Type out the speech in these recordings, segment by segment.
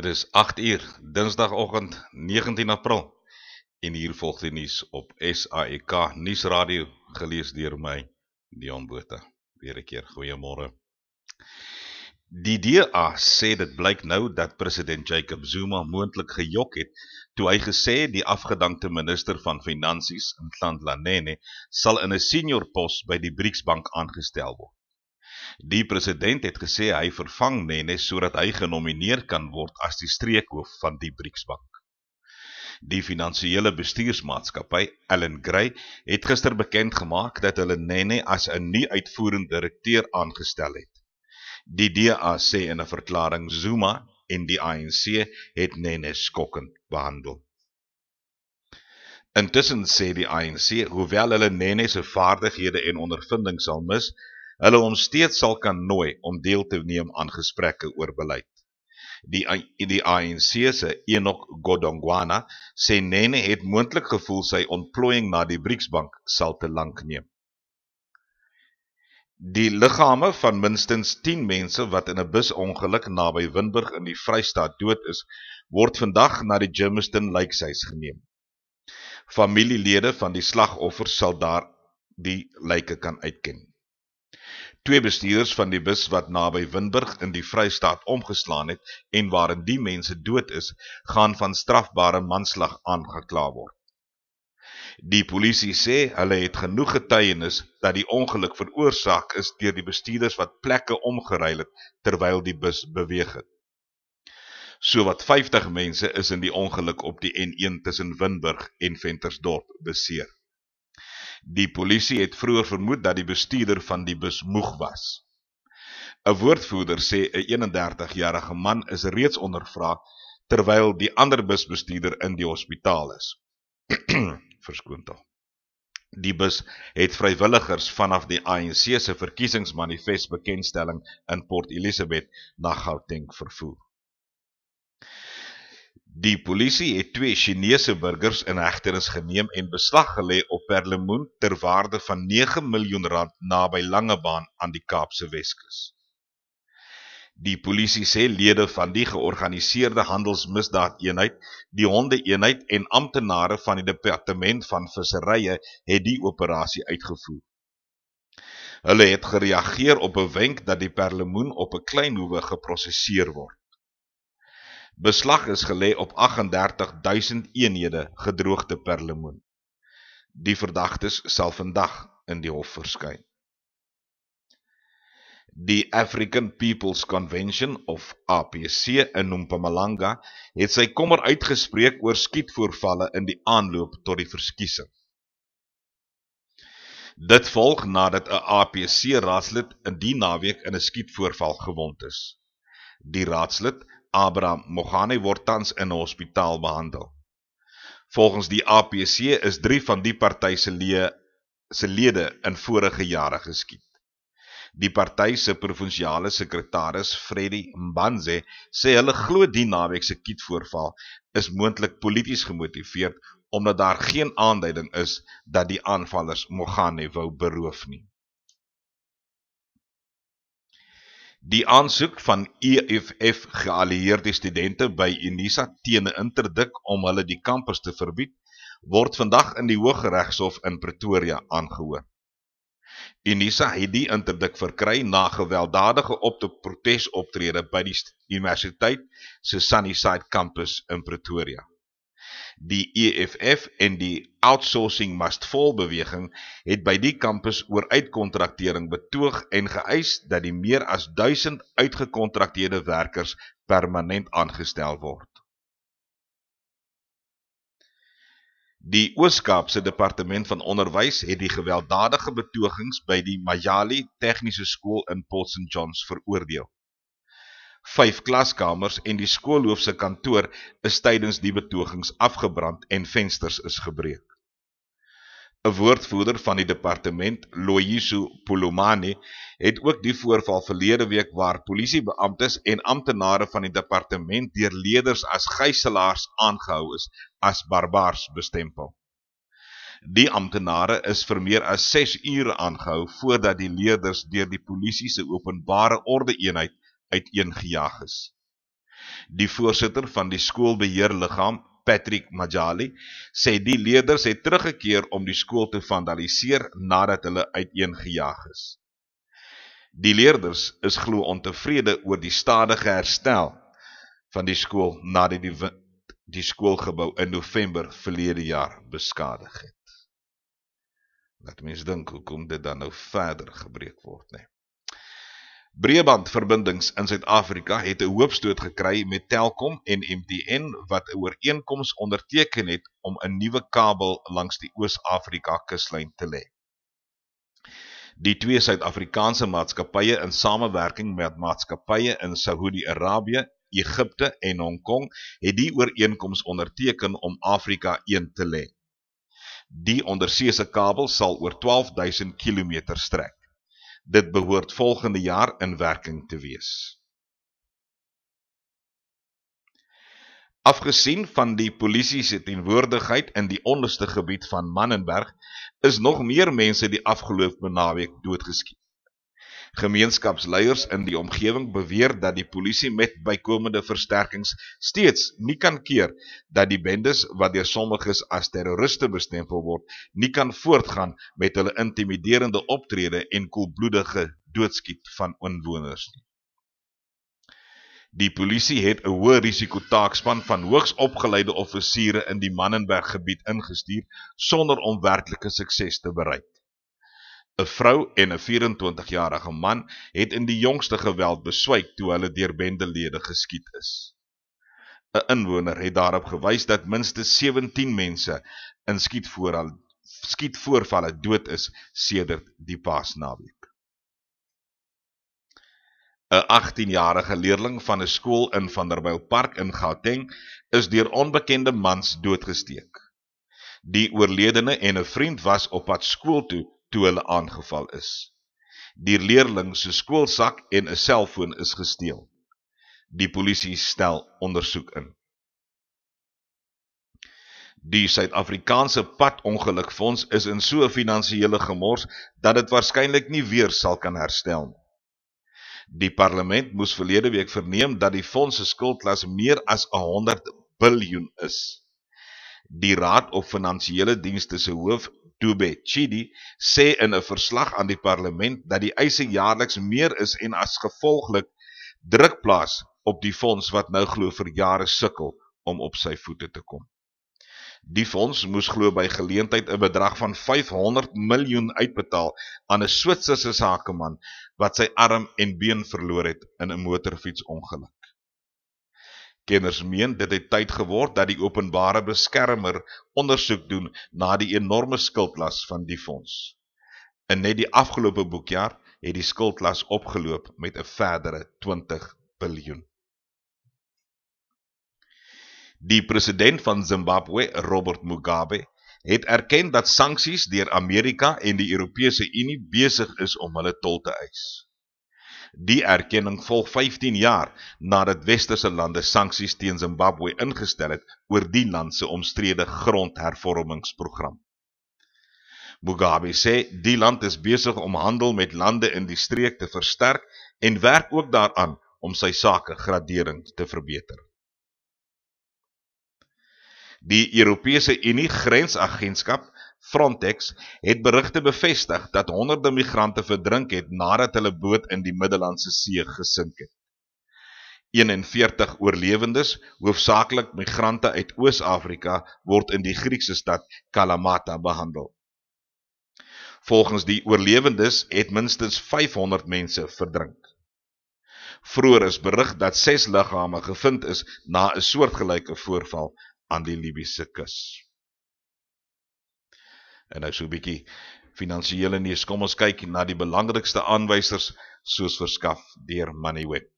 Dit is 8 uur, Dinsdagoggend 19 April. En hier volg die nuus op SAK Nuusradio, gelees deur my Dion Botha. Weer 'n keer goeiemôre. Die DA sê dit blyk nou dat president Jacob Zuma moontlik gejok het toe hy gesê die afgedankte minister van Finansies, Nhlanhla Nene, sal in 'n senior pos by die BRICS bank aangestel word. Die president het gesê hy vervang Nene sodat hy genomineer kan word as die streekhoof van die BRICS Bank. Die finansiële bestuursmaatskappy, Allen Gray, het gister bekend gemaak dat hulle Nene as 'n nuwe uitvoerende direkteur aangestel het. Die DA sê in 'n verklaring Zuma en die ANC het Nene skokkend behandel. Intussen sê die ANC, hoewel hulle Nene se vaardighede en ondervinding sal mis, hulle hom steeds sal kan nooi om deel te neem aan gesprekke oor beleid. Die die ANC se Enoch Godongwana sê Nene het moontlik gevoel sy ontplooiing na die BRICS bank sal te lank neem. Die liggame van minstens 10 mense wat in 'n busongeluk naby Winburg in die Vrystaat dood is, word vandag na die Germiston lijkhuis geneem. Familielede van die slagoffers sal daar die lyke kan uitken. Twee bestuurders van die bus wat naby Winburg in die Vrystaat omgeslaan het en waarin die mense dood is, gaan van strafbare manslag aangekla word. Die polisie sê hulle het genoeg getuienis dat die ongeluk veroorsaak is deur die bestuurders wat plekke omgeruil het terwyl die bus beweeg het. So wat 50 mense is in die ongeluk op die N1 tussen Winburg en Ventersdorp beseer. Die polisie het vroeër vermoed dat die bestuurder van die bus moeg was. 'n Woordvoerder sê 'n 31-jarige man is reeds ondervra terwyl die ander busbestuurder in die hospitaal is. Verskoon tog. Die bus het vrywilligers vanaf die ANC se verkiesingsmanifest bekendstelling in Port Elizabeth na Gauteng vervoer. Die polisie het twee Chinese burgers in hegtenis geneem en beslag gelê op perlemoen ter waarde van 9 miljoen rand naby Langebaan aan die Kaapse Weskus. Die polisie sê lede van die georganiseerde handelsmisdaadeenheid, die hondeeenheid en amptenare van die departement van visserye het die operasie uitgevoer. Hulle het gereageer op 'n wenk dat die perlemoen op 'n klein hoewe geprosesseer word. Beslag is gelê op 38000 eenhede gedroogde perlemoen. Die verdagtes sal vandag in die hof verskyn. Die African People's Convention of APC in Mpumalanga het sy kommer uitgespreek oor skietvoorvalle in die aanloop tot die verkiesing. Dit volg nadat 'n APC raadslid in die naweek in 'n skietvoorval gewond is. Die raadslid Abraham Mogane word tans in 'n hospitaal behandel. Volgens die APC is 3 van die party se lede se lede in vorige jare geskiet. Die party se provinsiale sekretaris, Freddy Mbanze, sê hulle glo die naweek se kietvoorval is moontlik polities gemotiveerd omdat daar geen aanduiding is dat die aanvallers Mogane wou beroof nie. Die aansoek van EFF geallieerde studente by Unisa teen 'n interdik om hulle die kampus te verbied, word vandag in die Hooggeregshof in Pretoria aangehoor. Unisa het die interdik verkry na gewelddadige optog-protesoptrede by die universiteit se Sunnyside kampus in Pretoria. Die EFF en die Outsourcing Must Fall beweging het by die kampus oor uitkontraktering betoog en geëis dat die meer as 1000 uitgekontrakteerde werkers permanent aangestel word. Die Oos-Kaapse Departement van Onderwys het die gewelddadige betogings by die Mayali Tegniese Skool in Johns veroordeel vyf klaskamers en die skoolhoof se kantoor is tydens die betogings afgebrand en vensters is gebreek. 'n Woordvoerder van die departement, Loyiso Pulumani, het ook die voorval verlede week waar polisiebeamptes en amptenare van die departement deur leerders as gijslaers aangehou is, as barbaars bestempel. Die amptenare is vir meer as 6 ure aangehou voordat die leerders deur die polisie se openbare orde eenheid uiteengejaag is. Die voorsitter van die skoolbeheerliggaam, Patrick Majali, sê die leerders het teruggekeer om die skool te vandaliseer nadat hulle uiteengejaag is. Die leerders is glo ontevrede oor die stadige herstel van die skool nadat die die skoolgebou in November verlede jaar beskadig het. Laat mense dink hoekom dit dan nou verder gebreek word, nê. Nee. Breëbandverbindings in Suid-Afrika het 'n hoopstoot gekry met Telkom en MTN wat 'n ooreenkoms onderteken het om 'n nuwe kabel langs die Oos-Afrika kuslyn te lê. Die twee Suid-Afrikaanse maatskappye in samewerking met maatskappye in Saudi-Arabië, Egipte en Hong Kong het die ooreenkoms onderteken om Afrika 1 te lê. Die onderseese kabel sal oor 12000 km strek. Dit behoort volgende jaar in werking te wees. Afgesien van die polisie se teenwoordigheid in die onderste gebied van Mannenberg, is nog meer mense die afgelope naweek doodgeskiet. Gemeenskapsleiers in die omgewing beweer dat die polisie met bykomende versterkings steeds nie kan keer dat die bendes wat deur sommiges as terroriste bestempel word, nie kan voortgaan met hulle intimiderende optrede en koelbloedige doodskiet van inwoners nie. Die polisie het 'n hoë risiko taakspan van hoogs opgeleide offisiere in die Mannenberg gebied ingestuur sonder om werklike sukses te bereik. 'n Vrou en 'n 24-jarige man het in die jongste geweld beswyk toe hulle deur bendelede geskiet is. 'n Inwoner het daarop gewys dat minstens 17 mense in skietvoorval skietvoorvalle dood is sedert die Paasnaweek. 'n 18-jarige leerling van 'n skool in Vanderbijlpark in Gauteng is deur onbekende mans doodgesteek. Die oorledene en 'n vriend was op pad skool toe toe hulle aangeval is. Die leerling se skoolsak en 'n selfoon is gesteel. Die polisie stel ondersoek in. Die Suid-Afrikaanse padongelukfonds is in so 'n finansiële gemors dat dit waarskynlik nie weer sal kan herstel nie. Die parlement moes verlede week verneem dat die fonds se skuldlas meer as 100 biljoen is. Die Raad op Finansiële Dienste se hoof, Dube Chidi sê in 'n verslag aan die parlement dat die eise jaarliks meer is en as gevolglik druk plaas op die fonds wat nou glo vir jare sukkel om op sy voete te kom. Die fonds moes glo by geleentheid 'n bedrag van 500 miljoen uitbetaal aan 'n Switserse sakeman wat sy arm en been verloor het in 'n motorfietsongeluk. Kenners meen dit het tyd geword dat die openbare beskermer ondersoek doen na die enorme skuldlas van die fonds. In net die afgelope boekjaar het die skuldlas opgeloop met 'n verdere 20 biljoen. Die president van Zimbabwe, Robert Mugabe, het erken dat sanksies deur Amerika en die Europese Unie besig is om hulle tol te eis. Die erkenning volg 15 jaar nadat westerse lande sanksies teen Zimbabwe ingestel het oor die land se omstrede grondhervormingsprogram. Mugabe sê die land is besig om handel met lande in die streek te versterk en werk ook daaraan om sy sake gradering te verbeter. Die Europese Unie Grensagentskap Frontex het berigte bevestig dat honderde migrante verdrink het nadat hulle boot in die Middellandse See gesink het. 41 oorlewendes, hoofsaaklik migrante uit Oos-Afrika, word in die Griekse stad Kalamata behandel. Volgens die oorlewendes het minstens 500 mense verdrink. Vroeger is berig dat 6 liggame gevind is na 'n soortgelyke voorval aan die Libiese kus. En nou so 'n bietjie finansiële nuus. Kom ons kyk na die belangrikste aanwysers soos verskaf deur Moneyweb.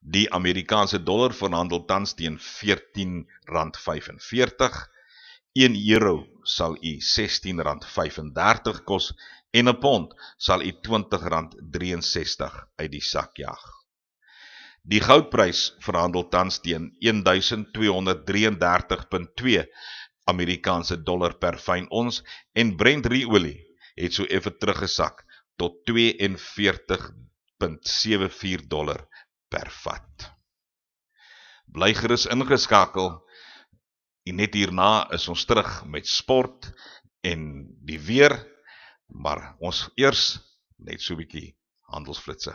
Die Amerikaanse dollar verhandel tans teen R14.45. 1 euro sal u R16.35 kos en 'n pond sal u R20.63 uit die sak jaag. Die goudprys verhandel tans teen 1233.2 Amerikaanse dollar per fyn ons en Brent ruolie het so effe teruggesak tot 42 1.74 dollar per vat. Bly gerus ingeskakel. En net hierna is ons terug met sport en die weer, maar ons eers net so 'n bietjie handelsflitsse.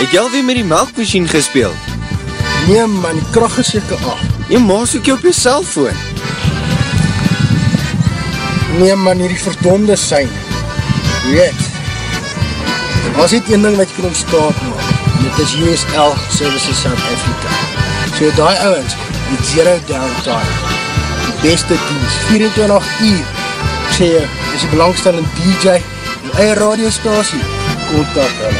Het jy alweer met die melkmachine gespeeld? Nee man, die kracht is jyke af. Jy maas ook jy op jy cellfoon. Nee man, hier die verdonde sein. Weet, was dit een ding wat jy kan ontstaan maak. Dit is USL Services South Africa. So die ouwens, die zero downtime. Die beste dienst, 24 uur. Ek sê jy, is die belangstellende DJ, die eie radiostasie, kontak hulle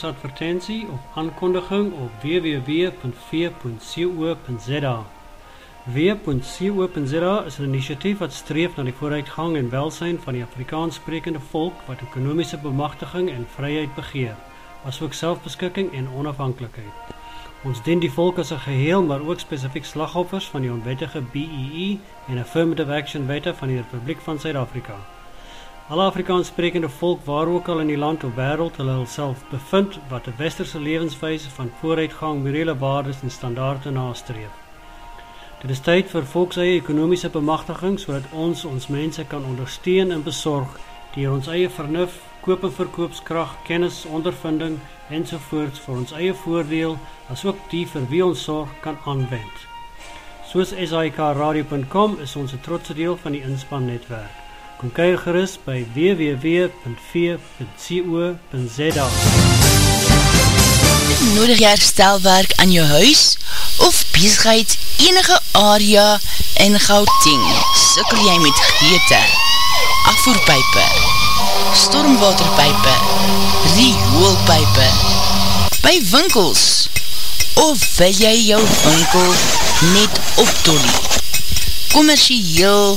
Gratis advertentie of aankondiging op www.v.co.za W.co.za is een initiatief wat streef na die vooruitgang en welsijn van die Afrikaans sprekende volk wat ekonomische bemachtiging en vryheid begeer. asook selfbeskikking en onafhanklikheid. Ons dien die volk as 'n geheel, maar ook spesifiek slagoffers van die onwettige BEE en Affirmative Action Wette van die Republiek van Suid-Afrika. Alle Afrikaanssprekende volk waar ook al in die land of wêreld hulle hulself bevind wat 'n westerse lewenswyse van vooruitgang, morele waardes en standaarde nastreef. Dit is tyd vir volkseie ekonomiese bemagtiging sodat ons ons mense kan ondersteun en besorg deur ons eie vernuf, koop en verkoopskrag, kennis, ondervinding ensovoorts vir ons eie voordeel asook die vir wie ons sorg kan aanwend. Soos SAIKradio.com is ons 'n trotse deel van die inspan netwerk. Kom kyk gerus by www.v.co.za. Nodig jy herstelwerk aan jou huis of besigheid enige area in Gauteng? Sukkel jy met geëte, afvoerpype, stormwaterpype, rioolpype, by winkels? Of wil jy jou winkel net optolie? Commercieel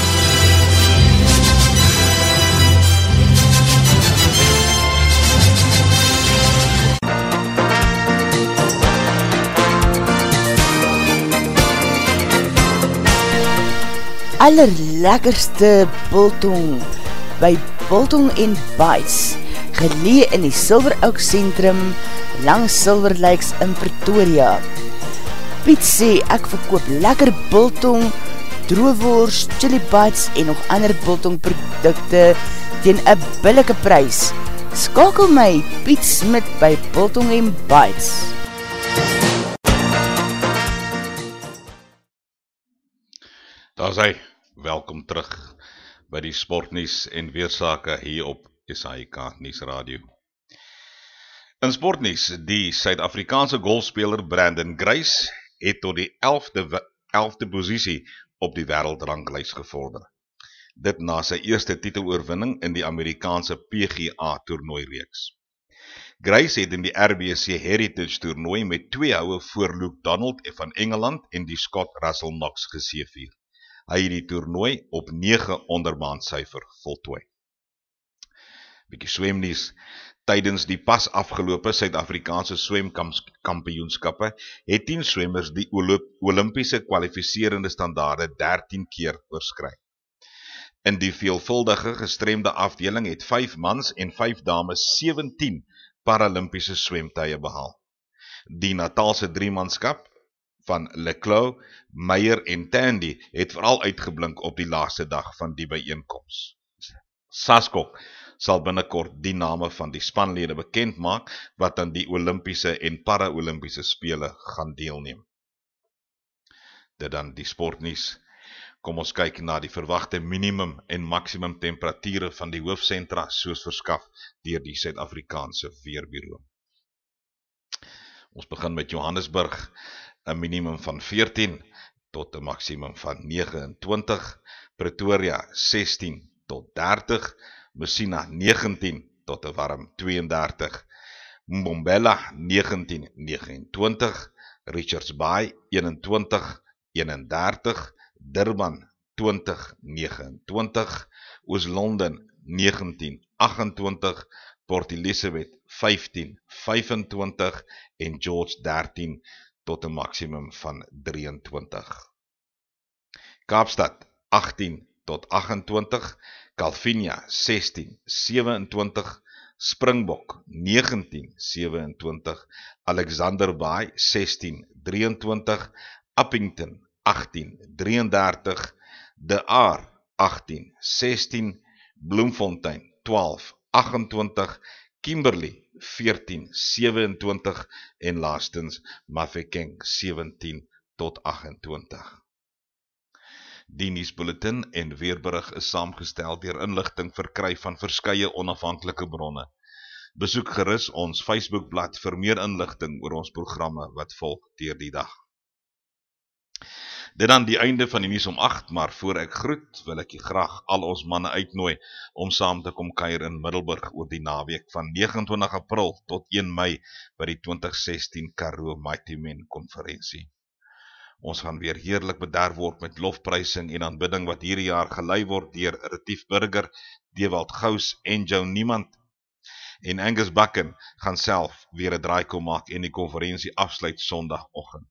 allerlekkerste biltong by Biltong en Bites, gelee in die Silver Oak Centrum langs Silver Lakes in Pretoria. Piet sê ek verkoop lekker biltong, droewoers, chili bites en nog ander biltong producte teen een billike prijs. Skakel my Piet Smit by Biltong en Bites. Daar is hy, welkom terug by die sportnies en weersake hier op SAIK Nies Radio. In sportnies, die Suid-Afrikaanse golfspeler Brandon Grace het tot die 11de, 11de posisie op die wereldranglijst gevorder. Dit na sy eerste titeloorwinning in die Amerikaanse PGA toernooireeks. Grace het in die RBC Heritage toernooi met twee houwe voor Luke Donald van Engeland en die Scott Russell Knox geseevier hy het die toernooi op 9 onderbaan syfer voltooi. Bietjie swemnies tydens die pas afgelope Suid-Afrikaanse swemkampioenskappe het 10 swemmers die Olimpiese kwalifiserende standaarde 13 keer oorskry. In die veelvuldige gestremde afdeling het 5 mans en 5 dames 17 Paralimpiese swemtye behaal. Die Natalse 3 manskap van Leclerc, Meyer en Tandy het vooral uitgeblink op die laaste dag van die bijeenkomst. Saskok sal binnenkort die name van die spanlede bekend maak wat aan die Olympiese en Para-Olympiese spele gaan deelneem. Dit dan die sportnies. Kom ons kyk na die verwachte minimum en maximum temperatuur van die hoofdcentra soos verskaf dier die Suid-Afrikaanse Weerbureau. Ons begin met Johannesburg, 'n minimum van 14 tot 'n maksimum van 29, Pretoria 16 tot 30, Messina 19 tot 'n warm 32, Mbombela 19 29, Richards Bay 21 31, Durban 20 29, Oos-London 19 28, Port Elizabeth 15 25 en George 13 tot 'n maksimum van 23. Kaapstad 18 tot 28, Calvinia 16 27, Springbok 19 27, Alexander Bay 16 23, Appington 18 33, De Aar 18 16, Bloemfontein 12 28, Kimberley 14, 27 en laastens Mafeking 17 tot 28. Die Niesbulletin en Weerberig is saamgestel dier inlichting verkry van verskye onafhankelike bronne. Besoek gerus ons Facebookblad vir meer inligting oor ons programme wat volg deur die dag. Dit dan die einde van die nuus om 8, maar voor ek groet, wil ek graag al ons manne uitnooi om saam te kom kuier in Middelburg oor die naweek van 29 April tot 1 Mei by die 2016 Karoo Mighty Men konferensie. Ons gaan weer heerlik bederf word met lofprysing en aanbidding wat hierdie jaar gelei word deur Retief Burger, Dewald Gous en Jou Niemand. En Angus Bucken gaan self weer 'n draai kom maak en die konferensie afsluit Sondagoggend.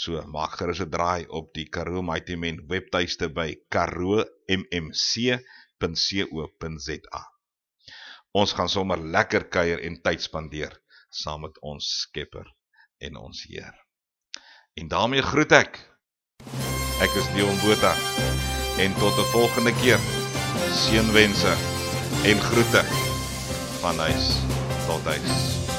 So maak gerus 'n draai op die Karoo Mighty Men webtuiste by karoommc.co.za. Ons gaan sommer lekker kuier en tyd spandeer saam met ons Skepper en ons Heer. En daarmee groet ek. Ek is Leon Botha en tot 'n volgende keer. Seënwense en groete van huis tot huis.